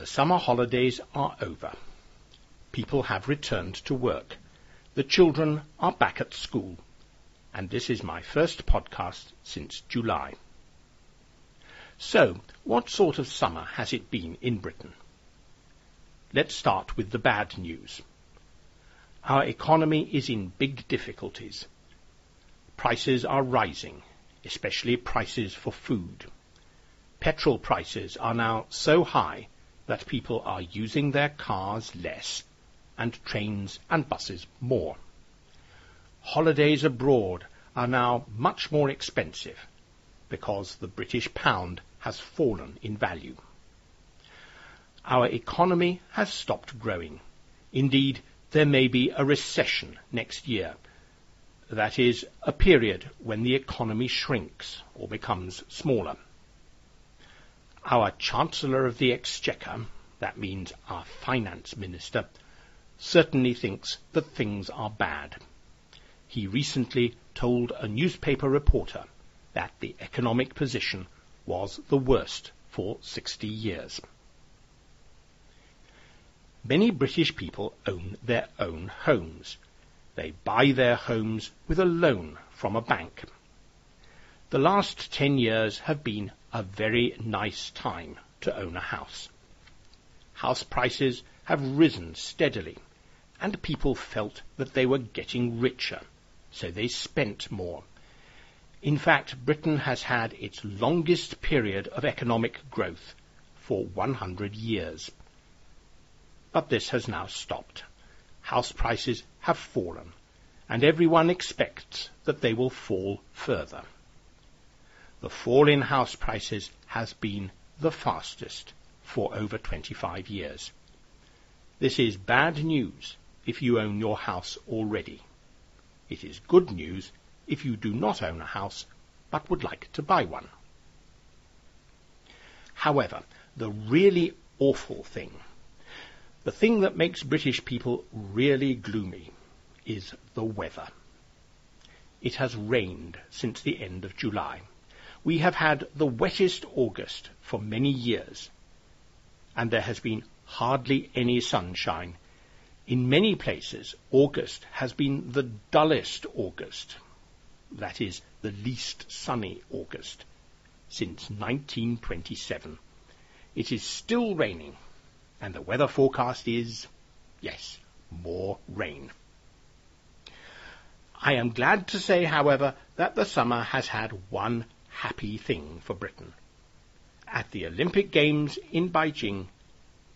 The summer holidays are over. People have returned to work. The children are back at school. And this is my first podcast since July. So, what sort of summer has it been in Britain? Let's start with the bad news. Our economy is in big difficulties. Prices are rising, especially prices for food. Petrol prices are now so high that people are using their cars less and trains and buses more. Holidays abroad are now much more expensive because the British pound has fallen in value. Our economy has stopped growing. Indeed, there may be a recession next year. That is, a period when the economy shrinks or becomes smaller. Our Chancellor of the Exchequer, that means our Finance Minister, certainly thinks that things are bad. He recently told a newspaper reporter that the economic position was the worst for 60 years. Many British people own their own homes. They buy their homes with a loan from a bank. The last ten years have been a very nice time to own a house. House prices have risen steadily, and people felt that they were getting richer, so they spent more. In fact, Britain has had its longest period of economic growth for 100 years. But this has now stopped. House prices have fallen, and everyone expects that they will fall further the fall in house prices has been the fastest for over 25 years. This is bad news if you own your house already. It is good news if you do not own a house but would like to buy one. However, the really awful thing, the thing that makes British people really gloomy, is the weather. It has rained since the end of July we have had the wettest August for many years, and there has been hardly any sunshine. In many places, August has been the dullest August, that is, the least sunny August, since 1927. It is still raining, and the weather forecast is, yes, more rain. I am glad to say, however, that the summer has had one happy thing for Britain. At the Olympic Games in Beijing,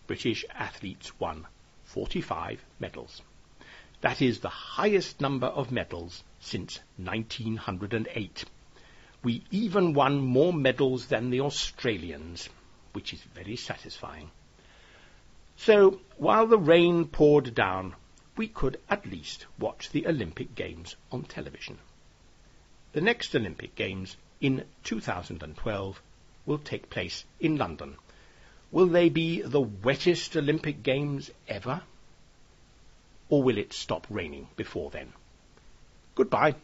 British athletes won 45 medals. That is the highest number of medals since 1908. We even won more medals than the Australians, which is very satisfying. So, while the rain poured down, we could at least watch the Olympic Games on television. The next Olympic Games in 2012 will take place in London. Will they be the wettest Olympic Games ever? Or will it stop raining before then? Goodbye.